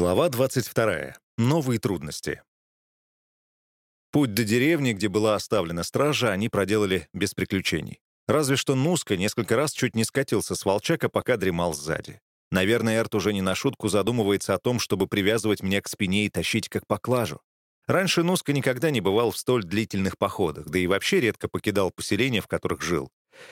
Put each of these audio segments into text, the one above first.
Глава 22. Новые трудности. Путь до деревни, где была оставлена стража, они проделали без приключений. Разве что Нуска несколько раз чуть не скатился с волчака, пока дремал сзади. Наверное, Эрт уже не на шутку задумывается о том, чтобы привязывать меня к спине и тащить как поклажу. Раньше Нуска никогда не бывал в столь длительных походах, да и вообще редко покидал поселения, в которых жил.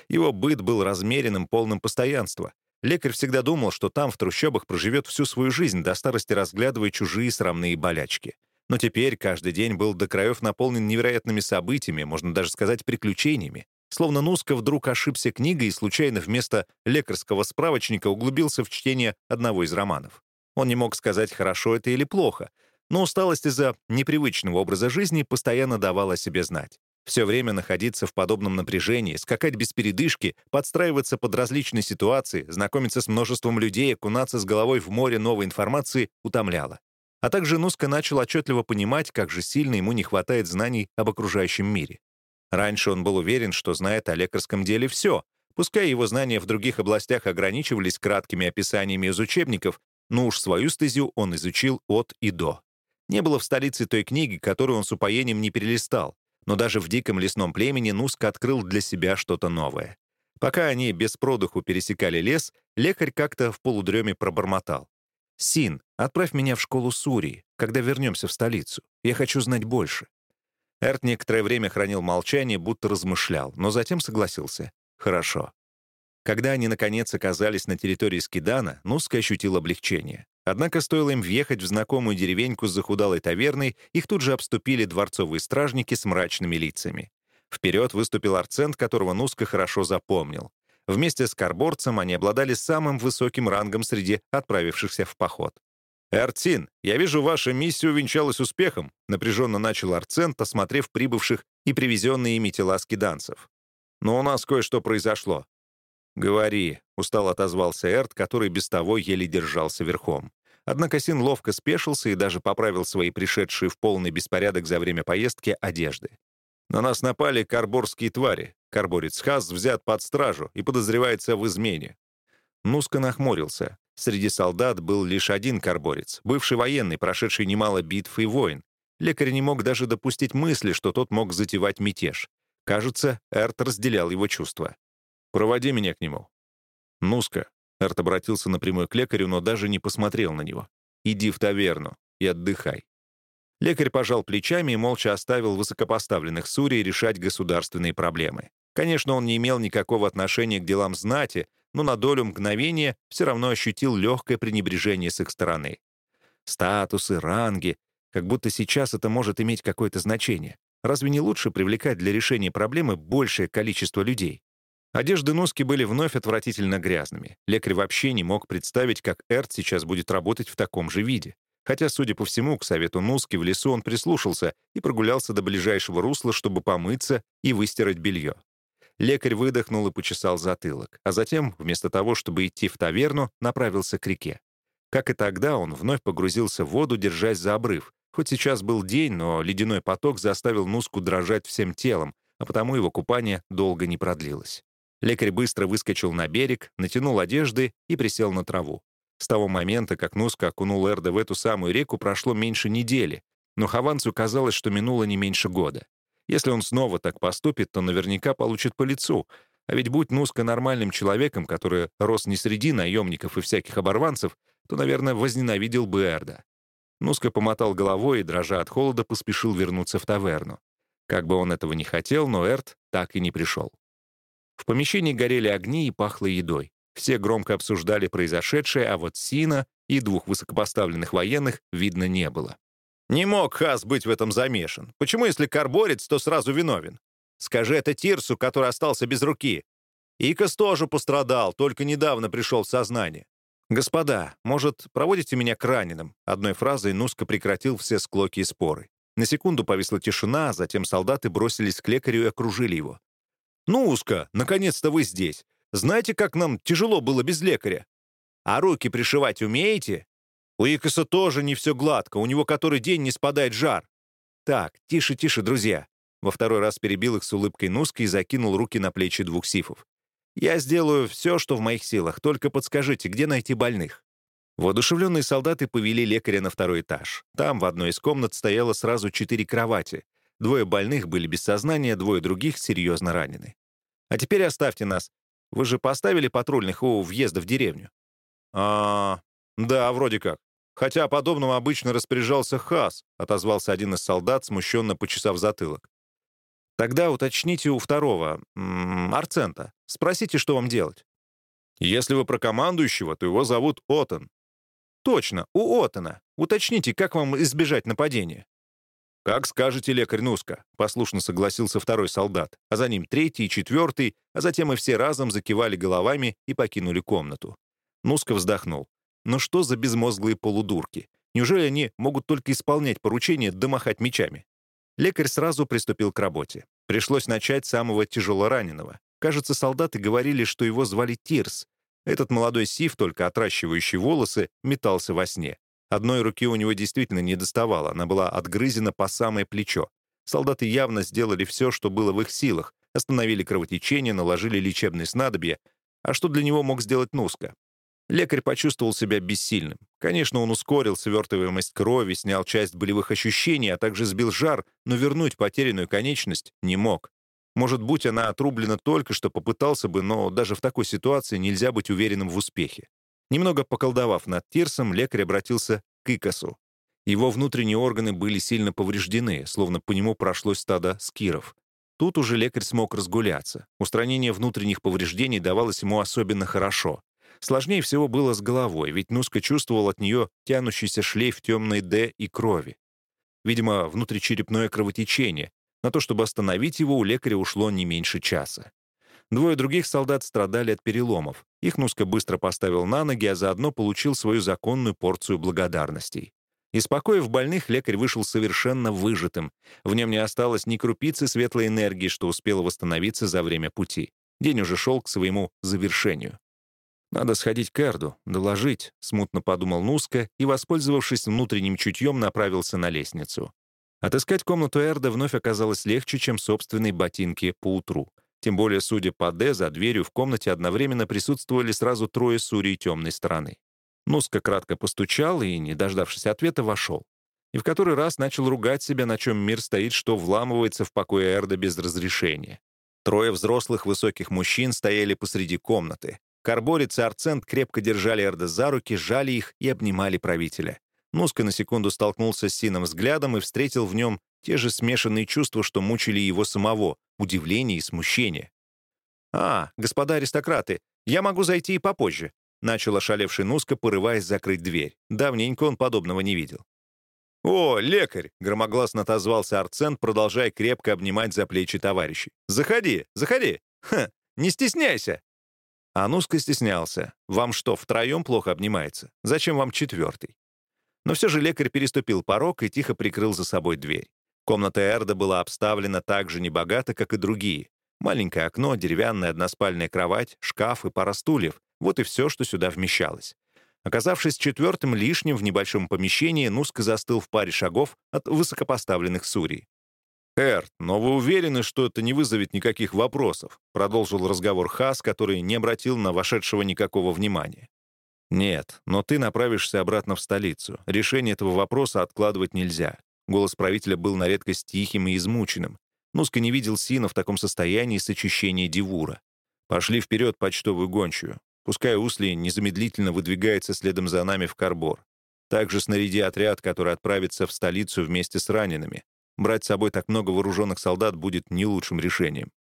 Его быт был размеренным, полным постоянства. Лекарь всегда думал, что там, в трущобах, проживет всю свою жизнь, до старости разглядывая чужие срамные болячки. Но теперь каждый день был до краев наполнен невероятными событиями, можно даже сказать, приключениями. Словно Нуска вдруг ошибся книгой и случайно вместо лекарского справочника углубился в чтение одного из романов. Он не мог сказать, хорошо это или плохо, но усталость из-за непривычного образа жизни постоянно давала о себе знать. Все время находиться в подобном напряжении, скакать без передышки, подстраиваться под различные ситуации, знакомиться с множеством людей, окунаться с головой в море новой информации утомляло. А также Нуска начал отчетливо понимать, как же сильно ему не хватает знаний об окружающем мире. Раньше он был уверен, что знает о лекарском деле все, пускай его знания в других областях ограничивались краткими описаниями из учебников, но уж свою стезю он изучил от и до. Не было в столице той книги, которую он с упоением не перелистал, но даже в диком лесном племени Нуска открыл для себя что-то новое. Пока они без продыху пересекали лес, лекарь как-то в полудреме пробормотал. «Син, отправь меня в школу Сурии, когда вернемся в столицу. Я хочу знать больше». Эрт некоторое время хранил молчание, будто размышлял, но затем согласился. «Хорошо». Когда они, наконец, оказались на территории Скидана, Нуска ощутил облегчение. Однако стоило им въехать в знакомую деревеньку с захудалой таверной, их тут же обступили дворцовые стражники с мрачными лицами. Вперед выступил арцент, которого Нуска хорошо запомнил. Вместе с карборцем они обладали самым высоким рангом среди отправившихся в поход. «Эртин, я вижу, ваша миссия увенчалась успехом», напряженно начал Арцент, осмотрев прибывших и привезенные ими тела скиданцев. «Но у нас кое-что произошло». «Говори», — устал отозвался Эрт, который без того еле держался верхом. Однако Син ловко спешился и даже поправил свои пришедшие в полный беспорядок за время поездки одежды. На нас напали карборские твари. Карборец Хас взят под стражу и подозревается в измене. Нуска нахмурился. Среди солдат был лишь один карборец, бывший военный, прошедший немало битв и войн. Лекарь не мог даже допустить мысли, что тот мог затевать мятеж. Кажется, Эрт разделял его чувства. «Проводи меня к нему». «Нуска, Эрт обратился напрямую к лекарю, но даже не посмотрел на него. «Иди в таверну и отдыхай». Лекарь пожал плечами и молча оставил высокопоставленных Сурий решать государственные проблемы. Конечно, он не имел никакого отношения к делам знати, но на долю мгновения все равно ощутил легкое пренебрежение с их стороны. Статусы, ранги, как будто сейчас это может иметь какое-то значение. Разве не лучше привлекать для решения проблемы большее количество людей? Одежды Носки были вновь отвратительно грязными. Лекарь вообще не мог представить, как Эрт сейчас будет работать в таком же виде. Хотя, судя по всему, к совету Нуски в лесу он прислушался и прогулялся до ближайшего русла, чтобы помыться и выстирать белье. Лекарь выдохнул и почесал затылок, а затем, вместо того, чтобы идти в таверну, направился к реке. Как и тогда, он вновь погрузился в воду, держась за обрыв. Хоть сейчас был день, но ледяной поток заставил Нуску дрожать всем телом, а потому его купание долго не продлилось. Лекарь быстро выскочил на берег, натянул одежды и присел на траву. С того момента, как Нуска окунул Эрда в эту самую реку, прошло меньше недели, но Хованцу казалось, что минуло не меньше года. Если он снова так поступит, то наверняка получит по лицу. А ведь будь Нуска нормальным человеком, который рос не среди наемников и всяких оборванцев, то, наверное, возненавидел бы Эрда. Нуска помотал головой и, дрожа от холода, поспешил вернуться в таверну. Как бы он этого не хотел, но Эрд так и не пришел. В помещении горели огни и пахло едой. Все громко обсуждали произошедшее, а вот Сина и двух высокопоставленных военных видно не было. «Не мог Хас быть в этом замешан. Почему, если карборец, то сразу виновен? Скажи это Тирсу, который остался без руки. Икос тоже пострадал, только недавно пришел в сознание. «Господа, может, проводите меня к раненым?» Одной фразой Нуска прекратил все склоки и споры. На секунду повисла тишина, а затем солдаты бросились к лекарю и окружили его. «Ну, Узка, наконец-то вы здесь. Знаете, как нам тяжело было без лекаря? А руки пришивать умеете? У Икоса тоже не все гладко, у него который день не спадает жар. Так, тише, тише, друзья». Во второй раз перебил их с улыбкой Нуска и закинул руки на плечи двух сифов. «Я сделаю все, что в моих силах, только подскажите, где найти больных?» Воодушевленные солдаты повели лекаря на второй этаж. Там в одной из комнат стояло сразу четыре кровати. Двое больных были без сознания, двое других серьезно ранены. «А теперь оставьте нас. Вы же поставили патрульных у въезда в деревню?» «А, да, вроде как. Хотя подобным обычно распоряжался Хас», отозвался один из солдат, смущенно почесав затылок. «Тогда уточните у второго, -м, Арцента. Спросите, что вам делать». «Если вы про командующего, то его зовут Отон. «Точно, у Отона. Уточните, как вам избежать нападения?» «Как скажете, лекарь Нуска», — послушно согласился второй солдат, а за ним третий и четвертый, а затем и все разом закивали головами и покинули комнату. Нуска вздохнул. «Ну что за безмозглые полудурки? Неужели они могут только исполнять поручения да мечами?» Лекарь сразу приступил к работе. Пришлось начать с самого тяжелораненого. Кажется, солдаты говорили, что его звали Тирс, этот молодой сив, только отращивающий волосы, метался во сне. Одной руки у него действительно не доставало, она была отгрызена по самое плечо. Солдаты явно сделали все, что было в их силах, остановили кровотечение, наложили лечебные снадобья. А что для него мог сделать Нуска? Лекарь почувствовал себя бессильным. Конечно, он ускорил свертываемость крови, снял часть болевых ощущений, а также сбил жар, но вернуть потерянную конечность не мог. Может, будь она отрублена только что, попытался бы, но даже в такой ситуации нельзя быть уверенным в успехе. Немного поколдовав над Тирсом, лекарь обратился к Икосу. Его внутренние органы были сильно повреждены, словно по нему прошло стадо скиров. Тут уже лекарь смог разгуляться. Устранение внутренних повреждений давалось ему особенно хорошо. Сложнее всего было с головой, ведь Нуска чувствовал от нее тянущийся шлейф темной «Д» и крови. Видимо, внутричерепное кровотечение, на то, чтобы остановить его, у лекаря ушло не меньше часа. Двое других солдат страдали от переломов. Их Нуска быстро поставил на ноги, а заодно получил свою законную порцию благодарностей. Испокоив больных, лекарь вышел совершенно выжатым. В нем не осталось ни крупицы светлой энергии, что успело восстановиться за время пути. День уже шел к своему завершению. «Надо сходить к Эрду, доложить», — смутно подумал Нуска и, воспользовавшись внутренним чутьем, направился на лестницу. Отыскать комнату Эрда вновь оказалось легче, чем собственные ботинки по утру. Тем более, судя по Д, за дверью в комнате одновременно присутствовали сразу трое сурей темной стороны. Нуска кратко постучал и, не дождавшись ответа, вошел. И в который раз начал ругать себя, на чем мир стоит, что вламывается в покой Эрда без разрешения. Трое взрослых высоких мужчин стояли посреди комнаты. Карборец и Арцент крепко держали Эрда за руки, жали их и обнимали правителя. Нуска на секунду столкнулся с Сином взглядом и встретил в нем те же смешанные чувства, что мучили его самого — удивление и смущение. «А, господа аристократы, я могу зайти и попозже», — начал ошалевший Нуска, порываясь закрыть дверь. Давненько он подобного не видел. «О, лекарь!» — громогласно отозвался Арцент, продолжая крепко обнимать за плечи товарищей. «Заходи, заходи! Ха, не стесняйся!» А Нуска стеснялся. «Вам что, втроем плохо обнимается? Зачем вам четвертый?» Но все же лекарь переступил порог и тихо прикрыл за собой дверь. Комната Эрда была обставлена так же небогато, как и другие. Маленькое окно, деревянная односпальная кровать, шкаф и пара стульев — вот и все, что сюда вмещалось. Оказавшись четвертым лишним в небольшом помещении, Нуска застыл в паре шагов от высокопоставленных сурей. «Эрт, но вы уверены, что это не вызовет никаких вопросов?» продолжил разговор Хас, который не обратил на вошедшего никакого внимания. «Нет, но ты направишься обратно в столицу. Решение этого вопроса откладывать нельзя». Голос правителя был на редкость тихим и измученным. Нуска не видел Сина в таком состоянии с очищения Дивура. «Пошли вперед почтовую гончую. Пускай Усли незамедлительно выдвигается следом за нами в Карбор. Также снаряди отряд, который отправится в столицу вместе с ранеными. Брать с собой так много вооруженных солдат будет не лучшим решением.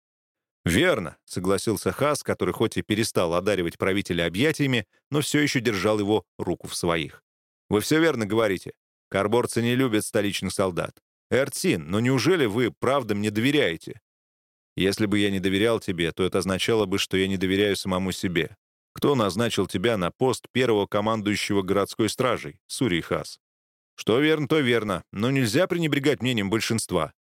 «Верно», — согласился Хас, который хоть и перестал одаривать правителя объятиями, но все еще держал его руку в своих. «Вы все верно говорите. Карборцы не любят столичных солдат. Эртсин, но неужели вы правда мне доверяете?» «Если бы я не доверял тебе, то это означало бы, что я не доверяю самому себе. Кто назначил тебя на пост первого командующего городской стражей, Сурий Хас?» «Что верно, то верно, но нельзя пренебрегать мнением большинства.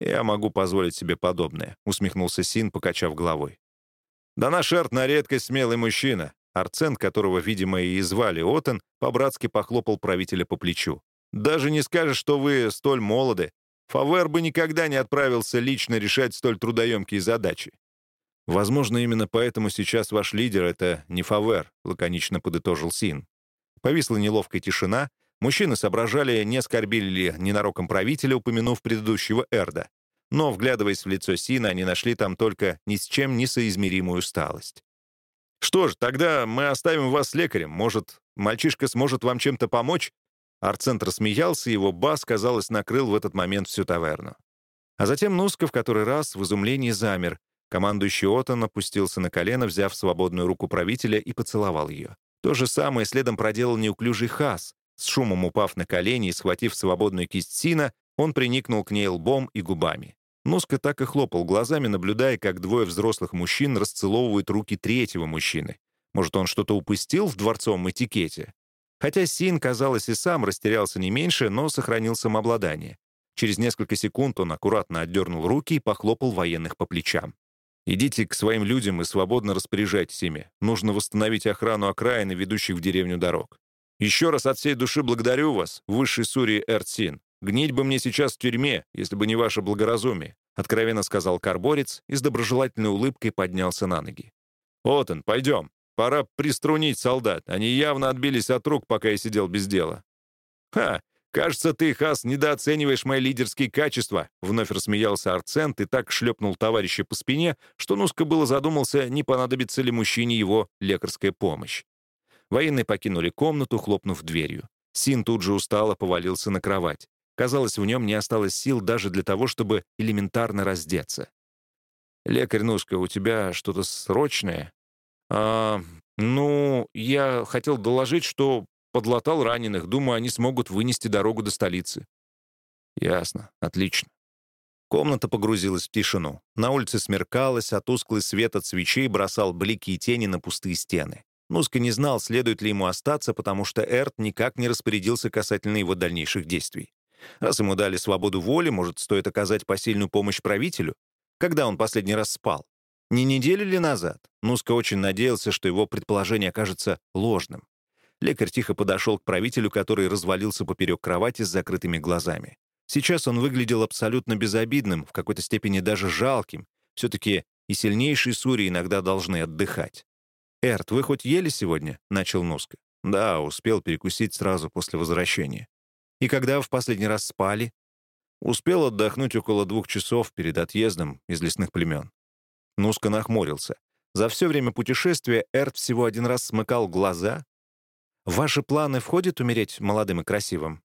«Я могу позволить себе подобное», — усмехнулся Син, покачав головой. «Да наш Эрт на редкость смелый мужчина». Арцент, которого, видимо, и звали Отен, по-братски похлопал правителя по плечу. «Даже не скажешь, что вы столь молоды. Фавер бы никогда не отправился лично решать столь трудоемкие задачи». «Возможно, именно поэтому сейчас ваш лидер — это не Фавер», — лаконично подытожил Син. Повисла неловкая тишина, мужчины соображали, не оскорбили ли ненароком правителя, упомянув предыдущего Эрда. Но, вглядываясь в лицо Сина, они нашли там только ни с чем не соизмеримую усталость. «Что ж, тогда мы оставим вас с лекарем. Может, мальчишка сможет вам чем-то помочь?» Арцент рассмеялся, его бас, казалось, накрыл в этот момент всю таверну. А затем Нуска в который раз в изумлении замер. Командующий Отон опустился на колено, взяв свободную руку правителя и поцеловал ее. То же самое следом проделал неуклюжий Хас. С шумом упав на колени и схватив свободную кисть Сина, он приникнул к ней лбом и губами. Нуска так и хлопал глазами, наблюдая, как двое взрослых мужчин расцеловывают руки третьего мужчины. Может, он что-то упустил в дворцовом этикете? Хотя Син, казалось, и сам растерялся не меньше, но сохранил самообладание. Через несколько секунд он аккуратно отдернул руки и похлопал военных по плечам. «Идите к своим людям и свободно распоряжайтесь ими. Нужно восстановить охрану окраины, ведущих в деревню дорог. Еще раз от всей души благодарю вас, высший Сури Эртсин. Гнить бы мне сейчас в тюрьме, если бы не ваше благоразумие», откровенно сказал карборец и с доброжелательной улыбкой поднялся на ноги. «Отон, пойдем. Пора приструнить солдат. Они явно отбились от рук, пока я сидел без дела». «Ха! Кажется, ты, Хас, недооцениваешь мои лидерские качества», вновь рассмеялся Арцент и так шлепнул товарища по спине, что Нуска было задумался, не понадобится ли мужчине его лекарская помощь. Военные покинули комнату, хлопнув дверью. Син тут же устало повалился на кровать. Казалось, в нем не осталось сил даже для того, чтобы элементарно раздеться. «Лекарь Нуска, у тебя что-то срочное?» «А, ну, я хотел доложить, что подлатал раненых. Думаю, они смогут вынести дорогу до столицы». «Ясно. Отлично». Комната погрузилась в тишину. На улице смеркалось, а тусклый свет от свечей бросал блики и тени на пустые стены. Нуска не знал, следует ли ему остаться, потому что Эрт никак не распорядился касательно его дальнейших действий. Раз ему дали свободу воли, может, стоит оказать посильную помощь правителю? Когда он последний раз спал? Не неделю ли назад? Нуска очень надеялся, что его предположение окажется ложным. Лекарь тихо подошел к правителю, который развалился поперек кровати с закрытыми глазами. Сейчас он выглядел абсолютно безобидным, в какой-то степени даже жалким. Все-таки и сильнейшие сури иногда должны отдыхать. «Эрт, вы хоть ели сегодня?» — начал Нуска. «Да, успел перекусить сразу после возвращения». И когда в последний раз спали? Успел отдохнуть около двух часов перед отъездом из лесных племен. Нуска нахмурился. За все время путешествия Эрт всего один раз смыкал глаза. «В ваши планы входит умереть молодым и красивым?»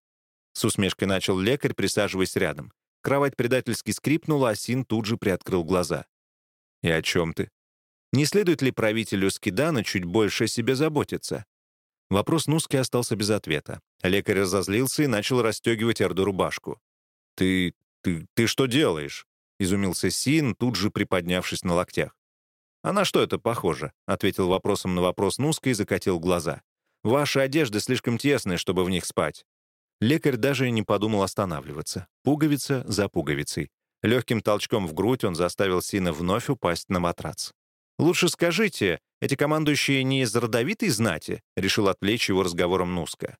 С усмешкой начал лекарь, присаживаясь рядом. Кровать предательски скрипнула, а Син тут же приоткрыл глаза. «И о чем ты?» «Не следует ли правителю Скидана чуть больше о себе заботиться?» Вопрос Нуски остался без ответа. Лекарь разозлился и начал расстегивать Эрду рубашку. «Ты... ты... ты что делаешь?» — изумился Син, тут же приподнявшись на локтях. «А на что это похоже?» — ответил вопросом на вопрос Нуска и закатил глаза. «Ваши одежды слишком тесные, чтобы в них спать». Лекарь даже не подумал останавливаться. Пуговица за пуговицей. Легким толчком в грудь он заставил Сина вновь упасть на матрац. «Лучше скажите, эти командующие не из родовитой знати?» — решил отвлечь его разговором Нуска.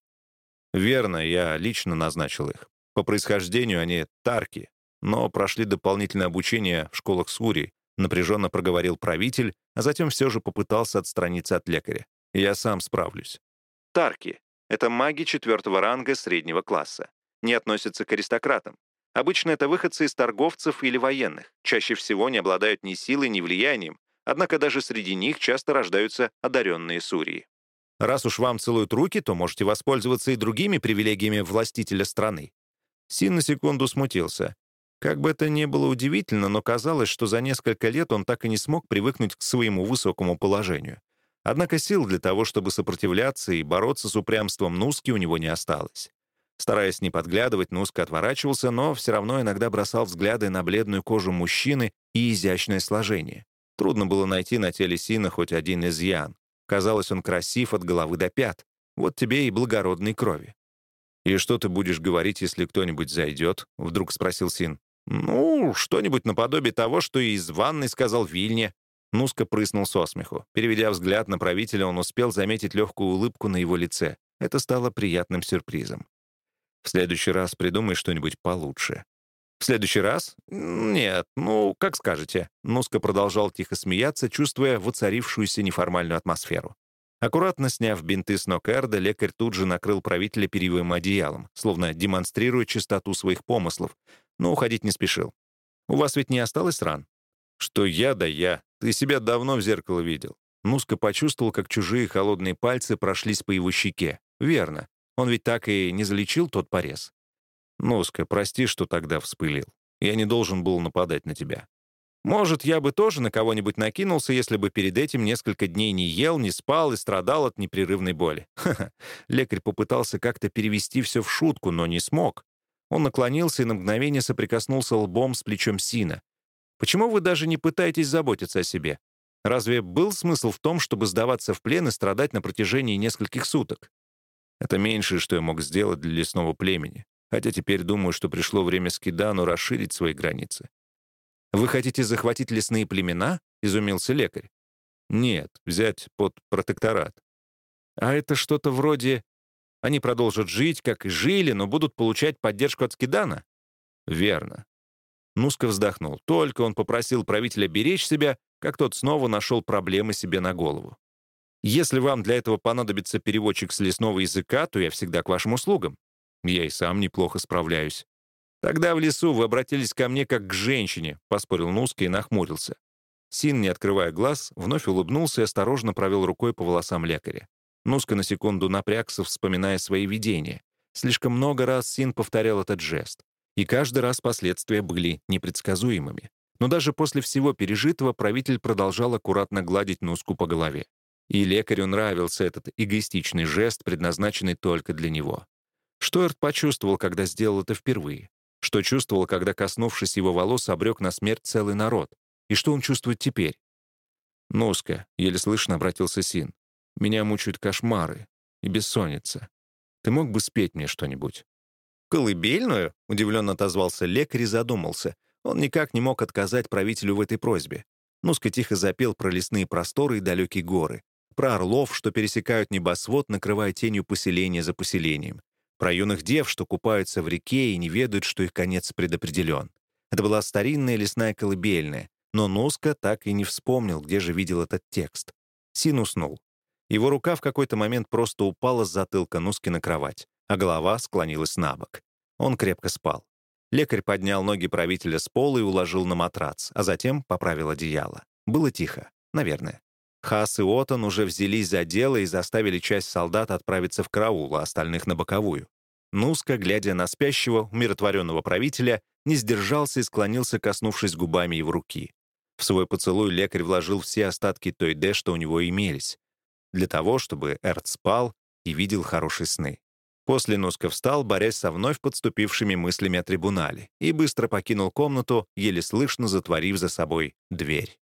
«Верно, я лично назначил их. По происхождению они тарки, но прошли дополнительное обучение в школах Сури», напряженно проговорил правитель, а затем все же попытался отстраниться от лекаря. «Я сам справлюсь». Тарки — это маги четвертого ранга среднего класса. Не относятся к аристократам. Обычно это выходцы из торговцев или военных. Чаще всего не обладают ни силой, ни влиянием, однако даже среди них часто рождаются одаренные сурии. Раз уж вам целуют руки, то можете воспользоваться и другими привилегиями властителя страны». Син на секунду смутился. Как бы это ни было удивительно, но казалось, что за несколько лет он так и не смог привыкнуть к своему высокому положению. Однако сил для того, чтобы сопротивляться и бороться с упрямством Нуски, у него не осталось. Стараясь не подглядывать, Нуска отворачивался, но все равно иногда бросал взгляды на бледную кожу мужчины и изящное сложение. Трудно было найти на теле Сина хоть один изъян. Казалось, он красив от головы до пят. Вот тебе и благородной крови. «И что ты будешь говорить, если кто-нибудь зайдет?» — вдруг спросил Син. «Ну, что-нибудь наподобие того, что и из ванной сказал Вильне». Нуска прыснул со смеху. Переведя взгляд на правителя, он успел заметить легкую улыбку на его лице. Это стало приятным сюрпризом. «В следующий раз придумай что-нибудь получше». «В следующий раз? Нет, ну, как скажете». Нуска продолжал тихо смеяться, чувствуя воцарившуюся неформальную атмосферу. Аккуратно сняв бинты с ног Эрда, лекарь тут же накрыл правителя перьевым одеялом, словно демонстрируя чистоту своих помыслов, но уходить не спешил. «У вас ведь не осталось ран?» «Что я, да я. Ты себя давно в зеркало видел». Нуска почувствовал, как чужие холодные пальцы прошлись по его щеке. «Верно. Он ведь так и не залечил тот порез». «Нуска, прости, что тогда вспылил. Я не должен был нападать на тебя. Может, я бы тоже на кого-нибудь накинулся, если бы перед этим несколько дней не ел, не спал и страдал от непрерывной боли. Ха-ха. Лекарь попытался как-то перевести все в шутку, но не смог. Он наклонился и на мгновение соприкоснулся лбом с плечом Сина. «Почему вы даже не пытаетесь заботиться о себе? Разве был смысл в том, чтобы сдаваться в плен и страдать на протяжении нескольких суток? Это меньшее, что я мог сделать для лесного племени. Хотя теперь думаю, что пришло время Скидану расширить свои границы. «Вы хотите захватить лесные племена?» — изумился лекарь. «Нет, взять под протекторат». «А это что-то вроде... Они продолжат жить, как и жили, но будут получать поддержку от Скидана?» «Верно». Нуска вздохнул. Только он попросил правителя беречь себя, как тот снова нашел проблемы себе на голову. «Если вам для этого понадобится переводчик с лесного языка, то я всегда к вашим услугам. Я и сам неплохо справляюсь. «Тогда в лесу вы обратились ко мне как к женщине», — поспорил Нуска и нахмурился. Син, не открывая глаз, вновь улыбнулся и осторожно провел рукой по волосам лекаря. Нуска на секунду напрягся, вспоминая свои видения. Слишком много раз Син повторял этот жест. И каждый раз последствия были непредсказуемыми. Но даже после всего пережитого правитель продолжал аккуратно гладить Нуску по голове. И лекарю нравился этот эгоистичный жест, предназначенный только для него. Что Эрт почувствовал, когда сделал это впервые? Что чувствовал, когда, коснувшись его волос, обрек на смерть целый народ? И что он чувствует теперь? «Нуска», — еле слышно обратился Син. «Меня мучают кошмары и бессонница. Ты мог бы спеть мне что-нибудь?» «Колыбельную?» — удивленно отозвался лекарь и задумался. Он никак не мог отказать правителю в этой просьбе. Нуска тихо запел про лесные просторы и далекие горы, про орлов, что пересекают небосвод, накрывая тенью поселения за поселением, про юных дев, что купаются в реке и не ведают, что их конец предопределен. Это была старинная лесная колыбельная, но Нуска так и не вспомнил, где же видел этот текст. Син уснул. Его рука в какой-то момент просто упала с затылка Нуски на кровать, а голова склонилась на бок. Он крепко спал. Лекарь поднял ноги правителя с пола и уложил на матрац, а затем поправил одеяло. Было тихо, наверное. Хас и Отон уже взялись за дело и заставили часть солдат отправиться в караул, а остальных — на боковую. Нуска, глядя на спящего, умиротворенного правителя, не сдержался и склонился, коснувшись губами его руки. В свой поцелуй лекарь вложил все остатки той Д, что у него имелись, для того, чтобы Эрт спал и видел хорошие сны. После Нуска встал, борясь со вновь подступившими мыслями о трибунале, и быстро покинул комнату, еле слышно затворив за собой дверь.